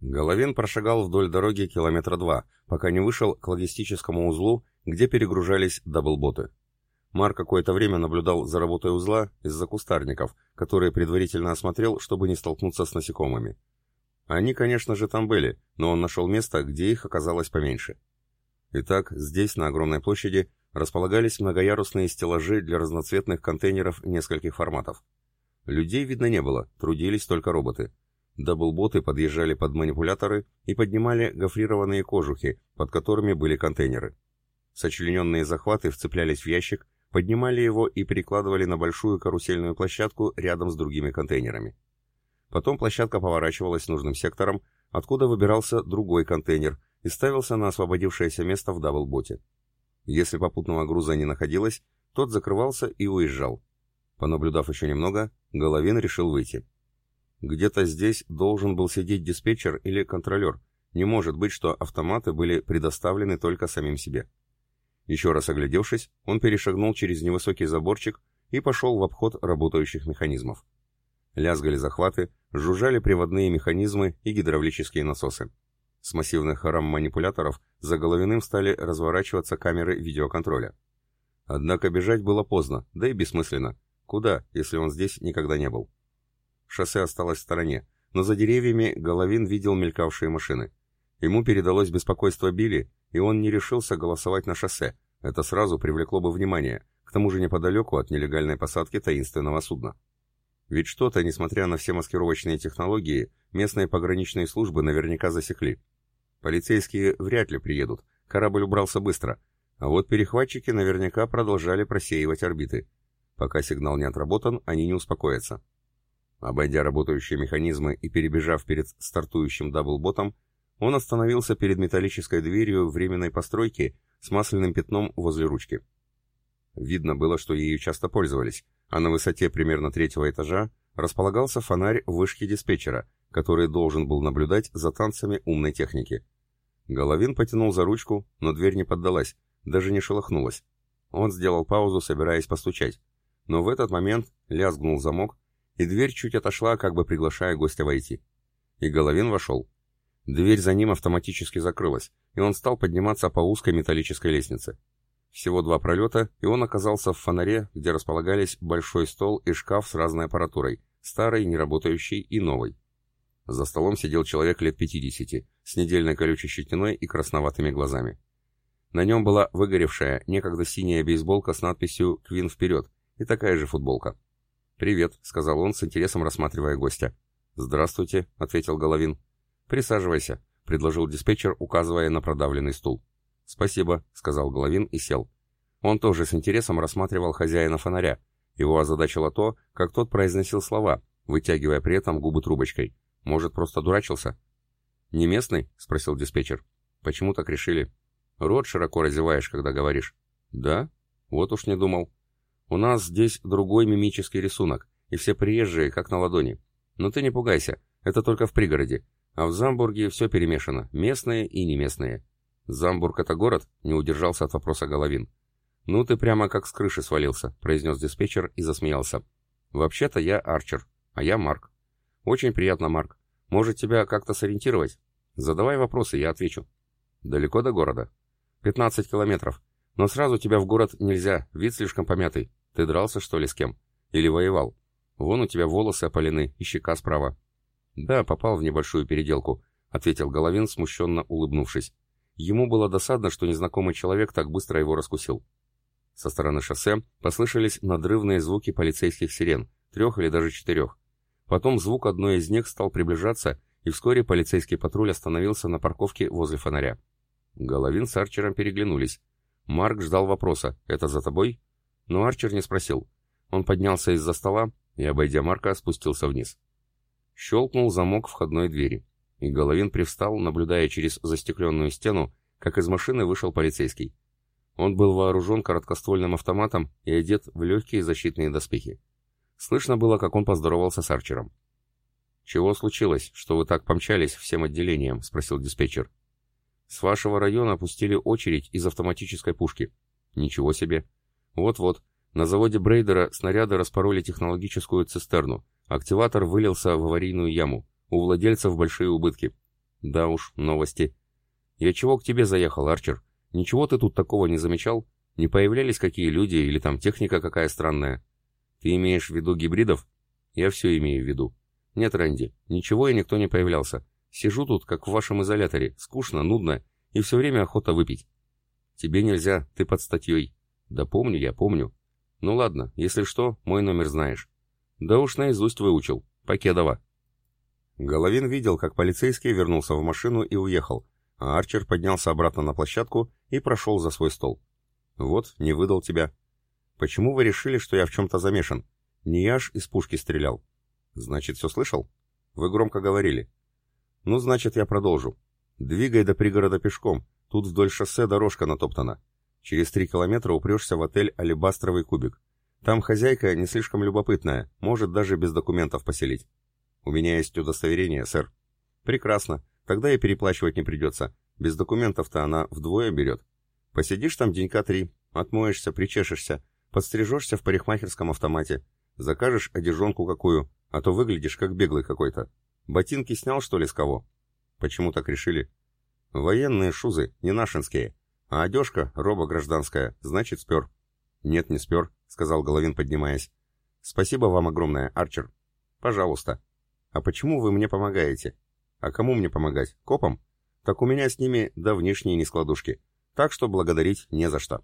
Головин прошагал вдоль дороги километра два, пока не вышел к логистическому узлу, где перегружались даблботы. Мар какое-то время наблюдал за работой узла из-за кустарников, которые предварительно осмотрел, чтобы не столкнуться с насекомыми. Они, конечно же, там были, но он нашел место, где их оказалось поменьше. Итак, здесь, на огромной площади, располагались многоярусные стеллажи для разноцветных контейнеров нескольких форматов. Людей видно не было, трудились только роботы. Даблботы подъезжали под манипуляторы и поднимали гофрированные кожухи, под которыми были контейнеры. Сочлененные захваты вцеплялись в ящик, поднимали его и перекладывали на большую карусельную площадку рядом с другими контейнерами. Потом площадка поворачивалась нужным сектором, откуда выбирался другой контейнер и ставился на освободившееся место в даблботе. Если попутного груза не находилось, тот закрывался и уезжал. Понаблюдав еще немного, Головин решил выйти. Где-то здесь должен был сидеть диспетчер или контролер. Не может быть, что автоматы были предоставлены только самим себе. Еще раз оглядевшись, он перешагнул через невысокий заборчик и пошел в обход работающих механизмов. Лязгали захваты, жужжали приводные механизмы и гидравлические насосы. С массивных рам-манипуляторов за головиным стали разворачиваться камеры видеоконтроля. Однако бежать было поздно, да и бессмысленно. Куда, если он здесь никогда не был? Шоссе осталось в стороне, но за деревьями Головин видел мелькавшие машины. Ему передалось беспокойство Билли, и он не решился голосовать на шоссе. Это сразу привлекло бы внимание, к тому же неподалеку от нелегальной посадки таинственного судна. Ведь что-то, несмотря на все маскировочные технологии, местные пограничные службы наверняка засекли. Полицейские вряд ли приедут, корабль убрался быстро, а вот перехватчики наверняка продолжали просеивать орбиты. Пока сигнал не отработан, они не успокоятся. Обойдя работающие механизмы и перебежав перед стартующим даблботом, он остановился перед металлической дверью временной постройки с масляным пятном возле ручки. Видно было, что ею часто пользовались, а на высоте примерно третьего этажа располагался фонарь вышки диспетчера, который должен был наблюдать за танцами умной техники. Головин потянул за ручку, но дверь не поддалась, даже не шелохнулась. Он сделал паузу, собираясь постучать. Но в этот момент лязгнул замок, и дверь чуть отошла, как бы приглашая гостя войти. И Головин вошел. Дверь за ним автоматически закрылась, и он стал подниматься по узкой металлической лестнице. Всего два пролета, и он оказался в фонаре, где располагались большой стол и шкаф с разной аппаратурой, старой, неработающей и новой. За столом сидел человек лет 50, с недельной колючей щетиной и красноватыми глазами. На нем была выгоревшая, некогда синяя бейсболка с надписью «Квин вперед» и такая же футболка. «Привет», — сказал он, с интересом рассматривая гостя. «Здравствуйте», — ответил Головин. «Присаживайся», — предложил диспетчер, указывая на продавленный стул. «Спасибо», — сказал Головин и сел. Он тоже с интересом рассматривал хозяина фонаря. Его озадачило то, как тот произносил слова, вытягивая при этом губы трубочкой. Может, просто дурачился? «Не местный?» — спросил диспетчер. «Почему так решили?» «Рот широко разеваешь, когда говоришь». «Да? Вот уж не думал. У нас здесь другой мимический рисунок, и все приезжие, как на ладони. Но ты не пугайся, это только в пригороде. А в Замбурге все перемешано, местные и не местные. Замбург это город? Не удержался от вопроса Головин. Ну ты прямо как с крыши свалился, произнес диспетчер и засмеялся. Вообще-то я Арчер, а я Марк. Очень приятно, Марк. Может тебя как-то сориентировать? Задавай вопросы, я отвечу. Далеко до города? 15 километров. Но сразу тебя в город нельзя, вид слишком помятый. Ты дрался, что ли, с кем? Или воевал? Вон у тебя волосы опалены и щека справа. «Да, попал в небольшую переделку», — ответил Головин, смущенно улыбнувшись. Ему было досадно, что незнакомый человек так быстро его раскусил. Со стороны шоссе послышались надрывные звуки полицейских сирен, трех или даже четырех. Потом звук одной из них стал приближаться, и вскоре полицейский патруль остановился на парковке возле фонаря. Головин с Арчером переглянулись. Марк ждал вопроса «Это за тобой?» Но Арчер не спросил. Он поднялся из-за стола и, обойдя Марка, спустился вниз. Щелкнул замок входной двери, и Головин привстал, наблюдая через застекленную стену, как из машины вышел полицейский. Он был вооружен короткоствольным автоматом и одет в легкие защитные доспехи. Слышно было, как он поздоровался с Арчером. «Чего случилось, что вы так помчались всем отделением?» — спросил диспетчер. «С вашего района пустили очередь из автоматической пушки». «Ничего себе!» «Вот-вот, на заводе Брейдера снаряды распороли технологическую цистерну, Активатор вылился в аварийную яму. У владельцев большие убытки. Да уж, новости. Я чего к тебе заехал, Арчер? Ничего ты тут такого не замечал? Не появлялись какие люди или там техника какая странная? Ты имеешь в виду гибридов? Я все имею в виду. Нет, Рэнди, ничего и никто не появлялся. Сижу тут, как в вашем изоляторе, скучно, нудно, и все время охота выпить. Тебе нельзя, ты под статьей. Да помню я, помню. Ну ладно, если что, мой номер знаешь. Да уж наизусть выучил. Покедова. Головин видел, как полицейский вернулся в машину и уехал, а Арчер поднялся обратно на площадку и прошел за свой стол. «Вот, не выдал тебя. Почему вы решили, что я в чем-то замешан? Не я ж из пушки стрелял». «Значит, все слышал? Вы громко говорили». «Ну, значит, я продолжу. Двигай до пригорода пешком. Тут вдоль шоссе дорожка натоптана. Через три километра упрешься в отель «Алебастровый кубик». Там хозяйка не слишком любопытная, может даже без документов поселить. У меня есть удостоверение, сэр. Прекрасно. Тогда и переплачивать не придется. Без документов-то она вдвое берет. Посидишь там денька три, отмоешься, причешешься, подстрижешься в парикмахерском автомате, закажешь одежонку какую, а то выглядишь как беглый какой-то. Ботинки снял, что ли, с кого? Почему так решили? Военные шузы, не нашинские. А одежка, роба гражданская, значит спер. Нет, не спер, сказал Головин, поднимаясь. Спасибо вам огромное, Арчер. Пожалуйста. А почему вы мне помогаете? А кому мне помогать? Копам? Так у меня с ними давнишние нескладушки. Так что благодарить не за что.